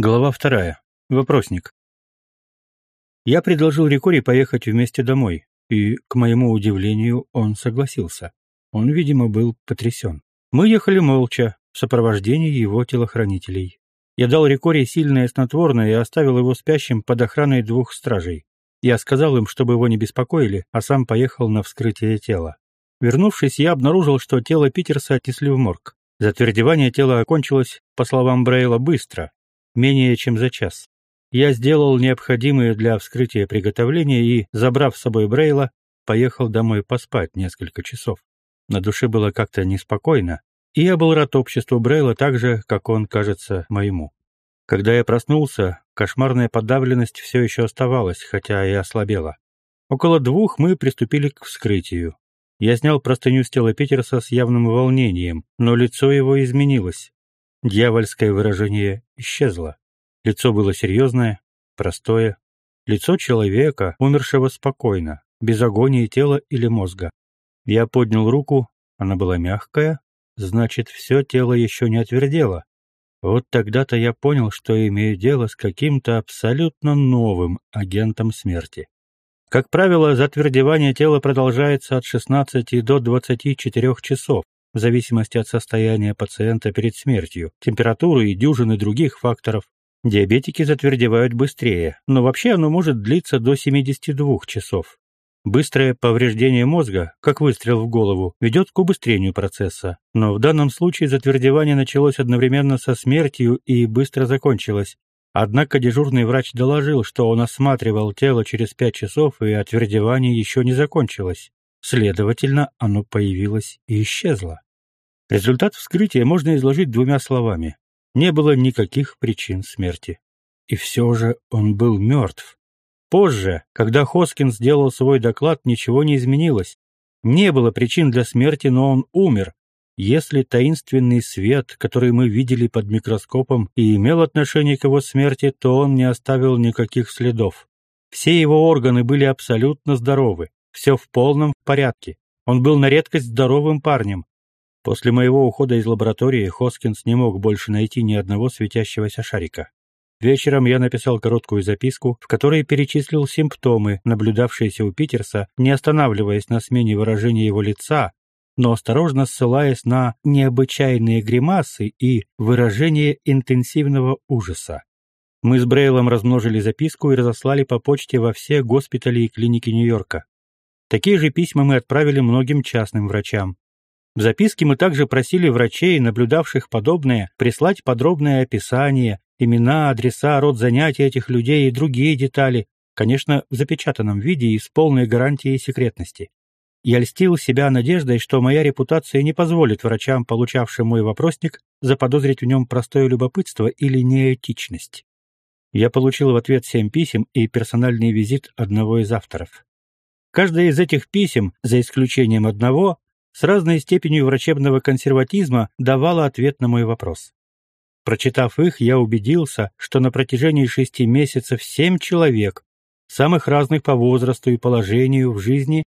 Глава вторая. Вопросник. Я предложил Рикори поехать вместе домой, и, к моему удивлению, он согласился. Он, видимо, был потрясен. Мы ехали молча, в сопровождении его телохранителей. Я дал Рикори сильное снотворное и оставил его спящим под охраной двух стражей. Я сказал им, чтобы его не беспокоили, а сам поехал на вскрытие тела. Вернувшись, я обнаружил, что тело Питерса отнесли в морг. Затвердевание тела окончилось, по словам Брейла, быстро, менее чем за час. Я сделал необходимые для вскрытия приготовления и, забрав с собой Брейла, поехал домой поспать несколько часов. На душе было как-то неспокойно, и я был рад обществу Брейла так же, как он, кажется, моему. Когда я проснулся, кошмарная подавленность все еще оставалась, хотя и ослабела. Около двух мы приступили к вскрытию. Я снял простыню с тела Питерса с явным волнением, но лицо его изменилось. Дьявольское выражение исчезло. Лицо было серьезное, простое. Лицо человека, умершего спокойно, без агонии тела или мозга. Я поднял руку, она была мягкая, значит, все тело еще не отвердело. Вот тогда-то я понял, что имею дело с каким-то абсолютно новым агентом смерти. Как правило, затвердевание тела продолжается от 16 до 24 часов, в зависимости от состояния пациента перед смертью, температуры и дюжины других факторов. Диабетики затвердевают быстрее, но вообще оно может длиться до 72 часов. Быстрое повреждение мозга, как выстрел в голову, ведет к убыстрению процесса, но в данном случае затвердевание началось одновременно со смертью и быстро закончилось. Однако дежурный врач доложил, что он осматривал тело через пять часов и отвердевание еще не закончилось. Следовательно, оно появилось и исчезло. Результат вскрытия можно изложить двумя словами. Не было никаких причин смерти. И все же он был мертв. Позже, когда Хоскин сделал свой доклад, ничего не изменилось. Не было причин для смерти, но он умер. Если таинственный свет, который мы видели под микроскопом, и имел отношение к его смерти, то он не оставил никаких следов. Все его органы были абсолютно здоровы все в полном порядке. Он был на редкость здоровым парнем. После моего ухода из лаборатории Хоскинс не мог больше найти ни одного светящегося шарика. Вечером я написал короткую записку, в которой перечислил симптомы, наблюдавшиеся у Питерса, не останавливаясь на смене выражения его лица, но осторожно ссылаясь на необычайные гримасы и выражение интенсивного ужаса. Мы с Брейлом размножили записку и разослали по почте во все госпитали и клиники Нью-Йорка. Такие же письма мы отправили многим частным врачам. В записке мы также просили врачей, наблюдавших подобное, прислать подробное описание, имена, адреса, род занятий этих людей и другие детали, конечно, в запечатанном виде и с полной гарантией секретности. Я льстил себя надеждой, что моя репутация не позволит врачам, получавшим мой вопросник, заподозрить в нем простое любопытство или неэтичность. Я получил в ответ семь писем и персональный визит одного из авторов. Каждое из этих писем, за исключением одного, с разной степенью врачебного консерватизма давало ответ на мой вопрос. Прочитав их, я убедился, что на протяжении шести месяцев семь человек, самых разных по возрасту и положению в жизни,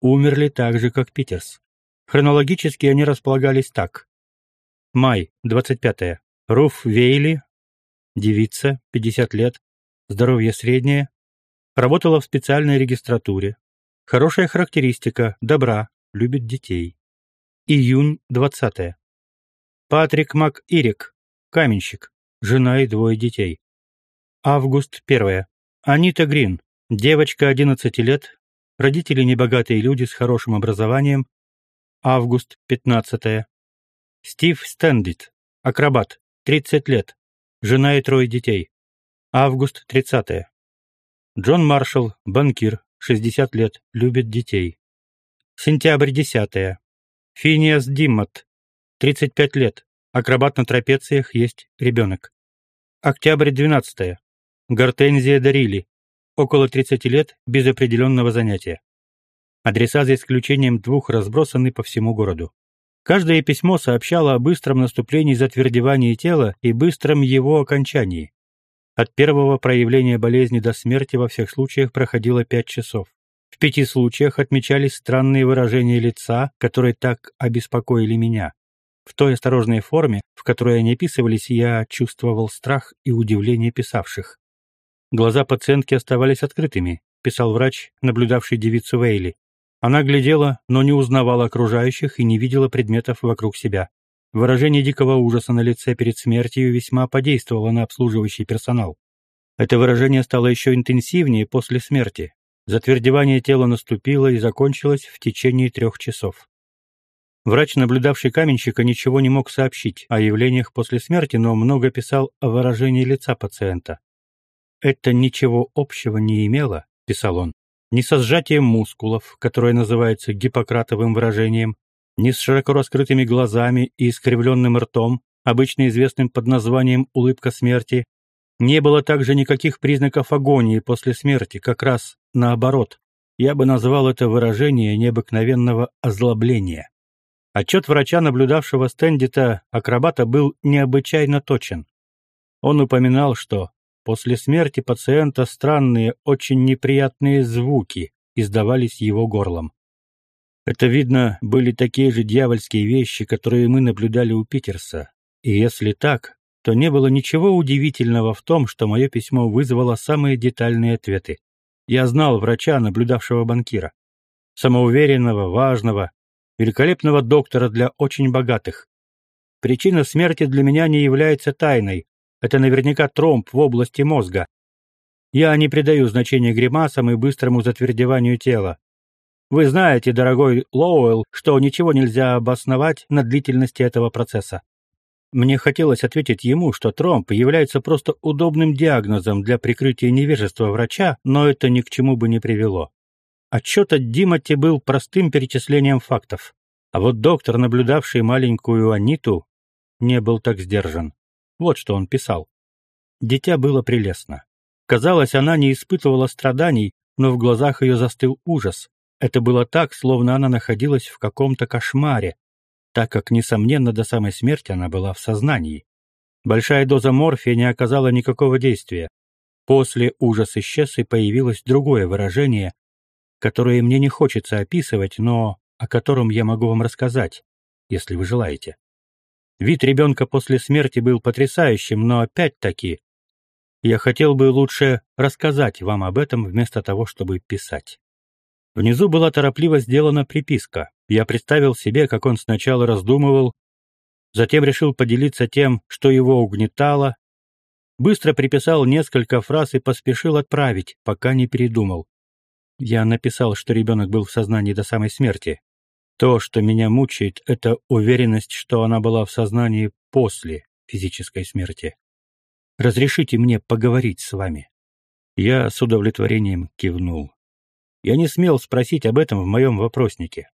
умерли так же, как Питерс. Хронологически они располагались так. Май, 25 -е. Руф Вейли, девица, 50 лет, здоровье среднее, работала в специальной регистратуре, Хорошая характеристика, добра, любит детей. Июнь 20. -е. Патрик МакИрик, каменщик, жена и двое детей. Август 1. Анита Грин, девочка 11 лет, родители небогатые люди с хорошим образованием. Август 15. Стив Стэндит, акробат, 30 лет, жена и трое детей. Август 30. Джон Маршалл, банкир, 60 лет, любит детей. Сентябрь 10. Финиас Диммот, 35 лет, акробат на трапециях, есть ребенок. Октябрь 12. Гортензия Дарили, около 30 лет, без определенного занятия. Адреса за исключением двух разбросаны по всему городу. Каждое письмо сообщало о быстром наступлении затвердевания тела и быстром его окончании. От первого проявления болезни до смерти во всех случаях проходило пять часов. В пяти случаях отмечались странные выражения лица, которые так обеспокоили меня. В той осторожной форме, в которой они описывались, я чувствовал страх и удивление писавших. Глаза пациентки оставались открытыми, писал врач, наблюдавший девицу Вейли. Она глядела, но не узнавала окружающих и не видела предметов вокруг себя. Выражение дикого ужаса на лице перед смертью весьма подействовало на обслуживающий персонал. Это выражение стало еще интенсивнее после смерти. Затвердевание тела наступило и закончилось в течение трех часов. Врач, наблюдавший каменщика, ничего не мог сообщить о явлениях после смерти, но много писал о выражении лица пациента. «Это ничего общего не имело», — писал он, «ни со сжатием мускулов, которое называется гиппократовым выражением, ни с широко раскрытыми глазами и искривленным ртом, обычно известным под названием «улыбка смерти», не было также никаких признаков агонии после смерти, как раз наоборот. Я бы назвал это выражение необыкновенного озлобления. Отчет врача, наблюдавшего Стэндита, акробата был необычайно точен. Он упоминал, что после смерти пациента странные, очень неприятные звуки издавались его горлом. Это, видно, были такие же дьявольские вещи, которые мы наблюдали у Питерса. И если так, то не было ничего удивительного в том, что мое письмо вызвало самые детальные ответы. Я знал врача, наблюдавшего банкира. Самоуверенного, важного, великолепного доктора для очень богатых. Причина смерти для меня не является тайной. Это наверняка тромб в области мозга. Я не придаю значения гримасам и быстрому затвердеванию тела. Вы знаете, дорогой Лоуэлл, что ничего нельзя обосновать на длительности этого процесса. Мне хотелось ответить ему, что тромб является просто удобным диагнозом для прикрытия невежества врача, но это ни к чему бы не привело. Отчет от Димоти был простым перечислением фактов. А вот доктор, наблюдавший маленькую Аниту, не был так сдержан. Вот что он писал. Дитя было прелестно. Казалось, она не испытывала страданий, но в глазах ее застыл ужас. Это было так, словно она находилась в каком-то кошмаре, так как, несомненно, до самой смерти она была в сознании. Большая доза морфия не оказала никакого действия. После ужас исчез и появилось другое выражение, которые мне не хочется описывать, но о котором я могу вам рассказать, если вы желаете. Вид ребенка после смерти был потрясающим, но опять-таки я хотел бы лучше рассказать вам об этом вместо того, чтобы писать. Внизу была торопливо сделана приписка. Я представил себе, как он сначала раздумывал, затем решил поделиться тем, что его угнетало, быстро приписал несколько фраз и поспешил отправить, пока не передумал. Я написал, что ребенок был в сознании до самой смерти. То, что меня мучает, это уверенность, что она была в сознании после физической смерти. Разрешите мне поговорить с вами. Я с удовлетворением кивнул. Я не смел спросить об этом в моем вопроснике.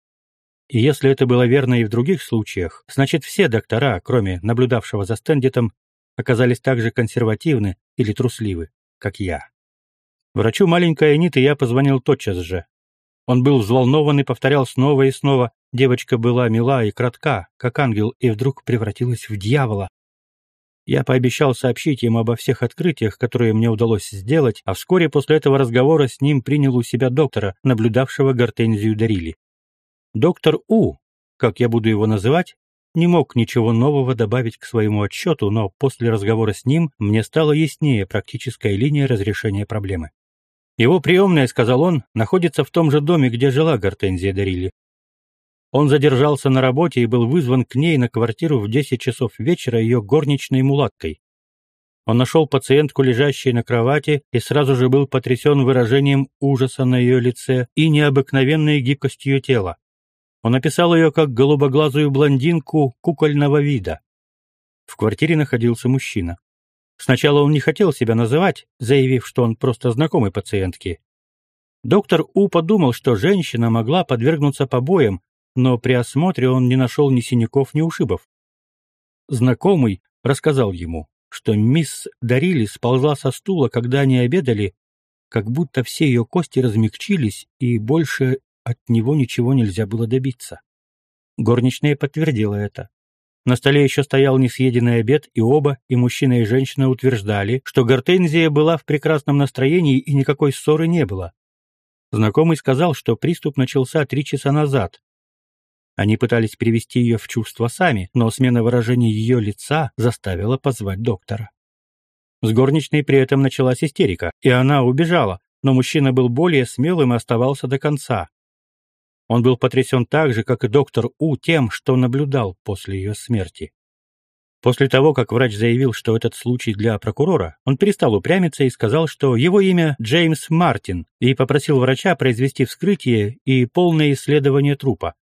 И если это было верно и в других случаях, значит все доктора, кроме наблюдавшего за Стэндитом, оказались так же консервативны или трусливы, как я. Врачу маленькой Аниты я позвонил тотчас же. Он был взволнован и повторял снова и снова. Девочка была мила и кратка, как ангел, и вдруг превратилась в дьявола. Я пообещал сообщить ему обо всех открытиях, которые мне удалось сделать, а вскоре после этого разговора с ним принял у себя доктора, наблюдавшего гортензию Дарили. Доктор У, как я буду его называть, не мог ничего нового добавить к своему отчету, но после разговора с ним мне стало яснее практическая линия разрешения проблемы. Его приемная, сказал он, находится в том же доме, где жила Гортензия Дарили. Он задержался на работе и был вызван к ней на квартиру в 10 часов вечера ее горничной мулаткой. Он нашел пациентку, лежащей на кровати, и сразу же был потрясен выражением ужаса на ее лице и необыкновенной гибкостью тела. Он описал ее как голубоглазую блондинку кукольного вида. В квартире находился мужчина. Сначала он не хотел себя называть, заявив, что он просто знакомый пациентки. Доктор У подумал, что женщина могла подвергнуться побоям, но при осмотре он не нашел ни синяков, ни ушибов. Знакомый рассказал ему, что мисс Дарили сползла со стула, когда они обедали, как будто все ее кости размягчились, и больше от него ничего нельзя было добиться. Горничная подтвердила это. На столе еще стоял несъеденный обед, и оба, и мужчина, и женщина утверждали, что Гортензия была в прекрасном настроении и никакой ссоры не было. Знакомый сказал, что приступ начался три часа назад. Они пытались привести ее в чувство сами, но смена выражения ее лица заставила позвать доктора. С горничной при этом началась истерика, и она убежала, но мужчина был более смелым и оставался до конца. Он был потрясен так же, как и доктор У, тем, что наблюдал после ее смерти. После того, как врач заявил, что этот случай для прокурора, он перестал упрямиться и сказал, что его имя Джеймс Мартин, и попросил врача произвести вскрытие и полное исследование трупа.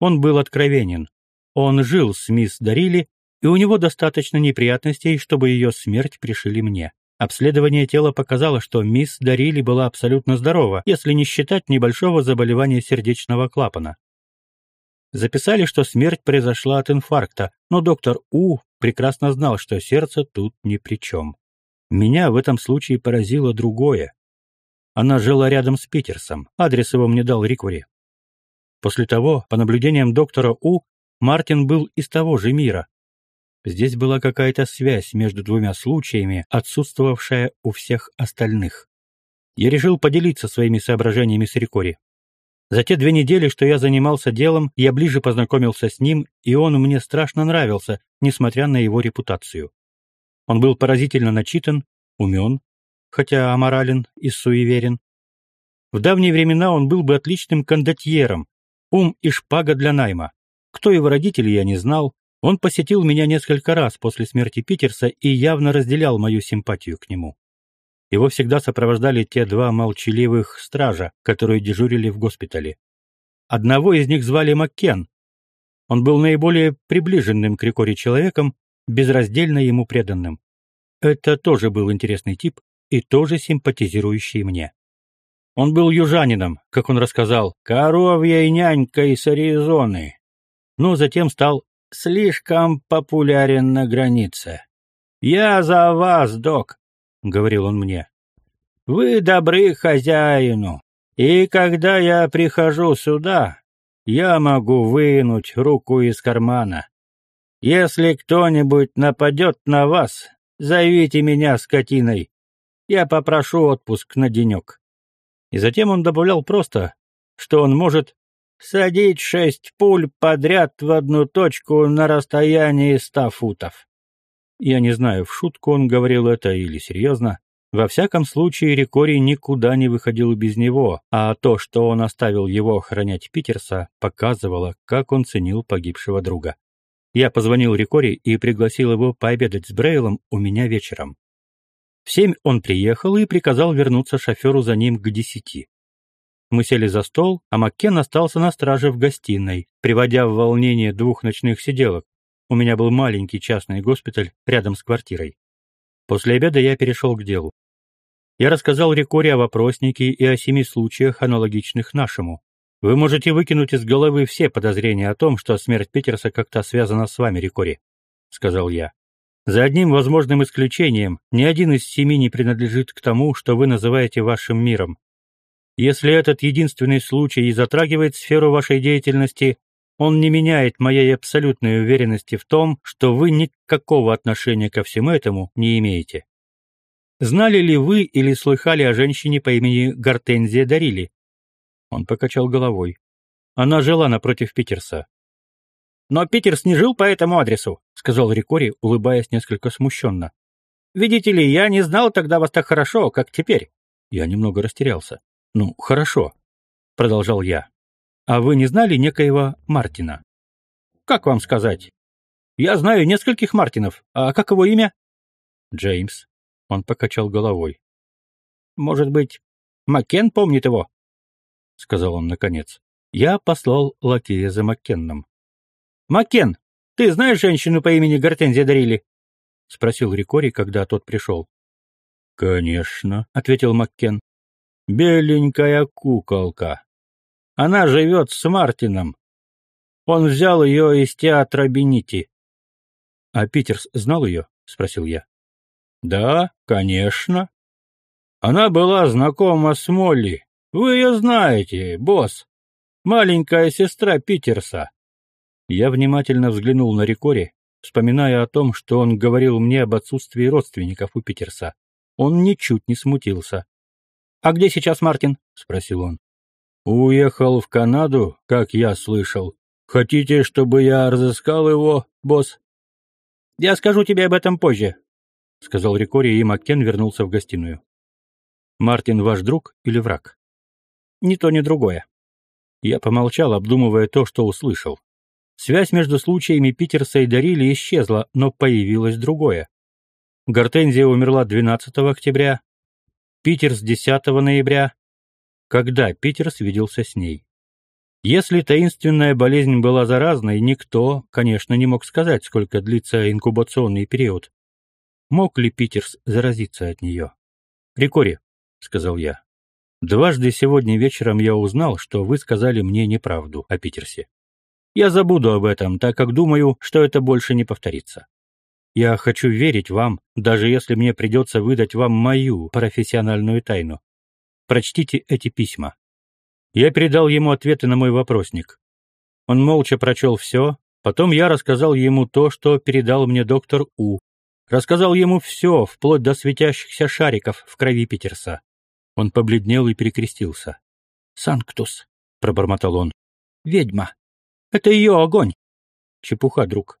Он был откровенен. Он жил с мисс Дарили, и у него достаточно неприятностей, чтобы ее смерть пришили мне. Обследование тела показало, что мисс Дарили была абсолютно здорова, если не считать небольшого заболевания сердечного клапана. Записали, что смерть произошла от инфаркта, но доктор У прекрасно знал, что сердце тут ни при чем. Меня в этом случае поразило другое. Она жила рядом с Питерсом, адрес его мне дал Рикури. После того, по наблюдениям доктора У, Мартин был из того же мира. Здесь была какая-то связь между двумя случаями, отсутствовавшая у всех остальных. Я решил поделиться своими соображениями с Рикори. За те две недели, что я занимался делом, я ближе познакомился с ним, и он мне страшно нравился, несмотря на его репутацию. Он был поразительно начитан, умен, хотя аморален и суеверен. В давние времена он был бы отличным кондотьером, ум и шпага для найма. Кто его родители, я не знал. Он посетил меня несколько раз после смерти Питерса и явно разделял мою симпатию к нему. Его всегда сопровождали те два молчаливых стража, которые дежурили в госпитале. Одного из них звали Маккен. Он был наиболее приближенным к Рикоре человеком, безраздельно ему преданным. Это тоже был интересный тип и тоже симпатизирующий мне. Он был южанином, как он рассказал, коровьей нянькой из Аризоны, но затем стал слишком популярен на границе. «Я за вас, док говорил он мне. «Вы добры хозяину, и когда я прихожу сюда, я могу вынуть руку из кармана. Если кто-нибудь нападет на вас, зовите меня скотиной. Я попрошу отпуск на денек». И затем он добавлял просто, что он может садить шесть пуль подряд в одну точку на расстоянии ста футов. Я не знаю, в шутку он говорил это или серьезно. Во всяком случае, Рикори никуда не выходил без него, а то, что он оставил его охранять Питерса, показывало, как он ценил погибшего друга. Я позвонил Рикори и пригласил его пообедать с Брейлом у меня вечером. В семь он приехал и приказал вернуться шоферу за ним к десяти. Мы сели за стол, а Маккен остался на страже в гостиной, приводя в волнение двух ночных сиделок, у меня был маленький частный госпиталь рядом с квартирой. После обеда я перешел к делу. Я рассказал Рикоре о вопроснике и о семи случаях, аналогичных нашему. Вы можете выкинуть из головы все подозрения о том, что смерть Питерса как-то связана с вами, Рикори, — сказал я. За одним возможным исключением, ни один из семи не принадлежит к тому, что вы называете вашим миром. Если этот единственный случай и затрагивает сферу вашей деятельности, он не меняет моей абсолютной уверенности в том, что вы никакого отношения ко всему этому не имеете. Знали ли вы или слыхали о женщине по имени Гортензия Дарили? Он покачал головой. Она жила напротив Питерса. «Но Питерс не жил по этому адресу», — сказал Рикори, улыбаясь несколько смущенно. «Видите ли, я не знал тогда вас так хорошо, как теперь». Я немного растерялся. «Ну, хорошо», — продолжал я. А вы не знали некоего Мартина? Как вам сказать? Я знаю нескольких Мартинов. А как его имя? Джеймс. Он покачал головой. Может быть, Маккен помнит его? Сказал он наконец. Я послал лакея за Маккенном. Маккен, ты знаешь женщину по имени Гортензия Дарили? Спросил Рикори, когда тот пришел. Конечно, ответил Маккен. Беленькая куколка. Она живет с Мартином. Он взял ее из театра Бенити. — А Питерс знал ее? — спросил я. — Да, конечно. Она была знакома с Молли. Вы ее знаете, босс. Маленькая сестра Питерса. Я внимательно взглянул на Рикори, вспоминая о том, что он говорил мне об отсутствии родственников у Питерса. Он ничуть не смутился. «А где сейчас Мартин?» — спросил он. Уехал в Канаду, как я слышал. Хотите, чтобы я разыскал его, босс? Я скажу тебе об этом позже, сказал Рикори, и Маккен вернулся в гостиную. Мартин ваш друг или враг? Ни то, ни другое. Я помолчал, обдумывая то, что услышал. Связь между случаями Питерса и Дарили исчезла, но появилось другое. Гортензия умерла 12 октября, Питерс 10 ноября. Когда Питерс виделся с ней? Если таинственная болезнь была заразной, никто, конечно, не мог сказать, сколько длится инкубационный период. Мог ли Питерс заразиться от нее? «Рикори», — сказал я, — «дважды сегодня вечером я узнал, что вы сказали мне неправду о Питерсе. Я забуду об этом, так как думаю, что это больше не повторится. Я хочу верить вам, даже если мне придется выдать вам мою профессиональную тайну. Прочтите эти письма. Я передал ему ответы на мой вопросник. Он молча прочел все, потом я рассказал ему то, что передал мне доктор У. Рассказал ему все, вплоть до светящихся шариков в крови Питерса. Он побледнел и перекрестился. «Санктус», — пробормотал он. «Ведьма. Это ее огонь». «Чепуха, друг.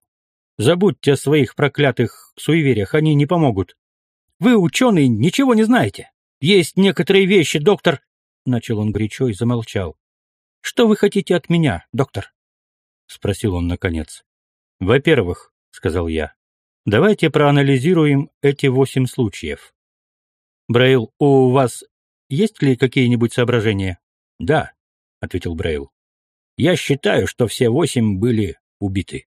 Забудьте о своих проклятых суевериях, они не помогут. Вы, ученый, ничего не знаете. Есть некоторые вещи, доктор, — начал он горячо и замолчал. «Что вы хотите от меня, доктор?» — спросил он наконец. «Во-первых, — сказал я, — давайте проанализируем эти восемь случаев. Брейл, у вас есть ли какие-нибудь соображения?» «Да», — ответил Брейл. «Я считаю, что все восемь были убиты».